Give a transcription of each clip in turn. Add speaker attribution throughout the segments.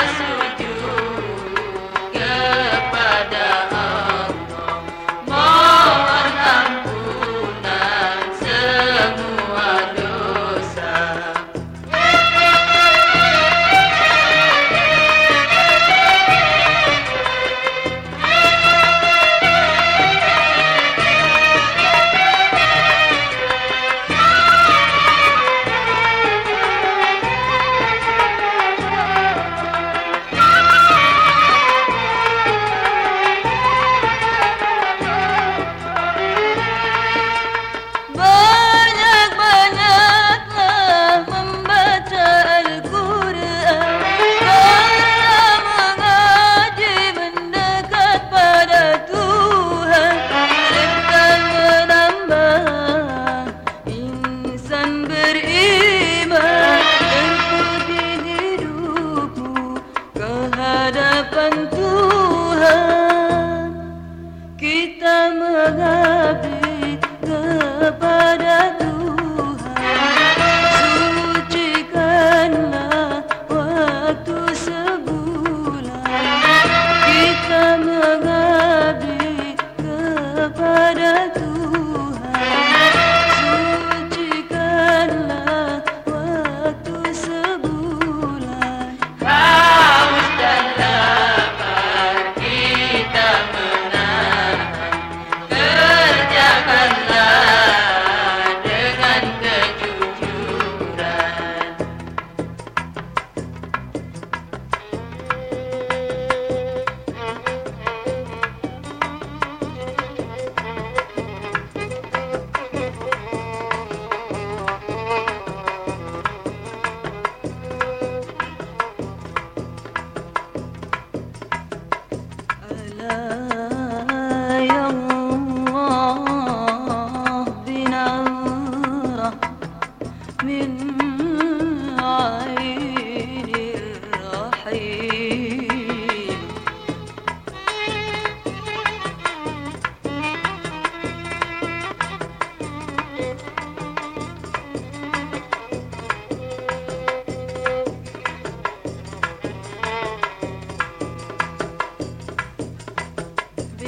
Speaker 1: Christmas. one.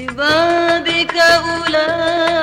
Speaker 1: ببابك أولاجي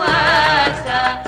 Speaker 1: واسع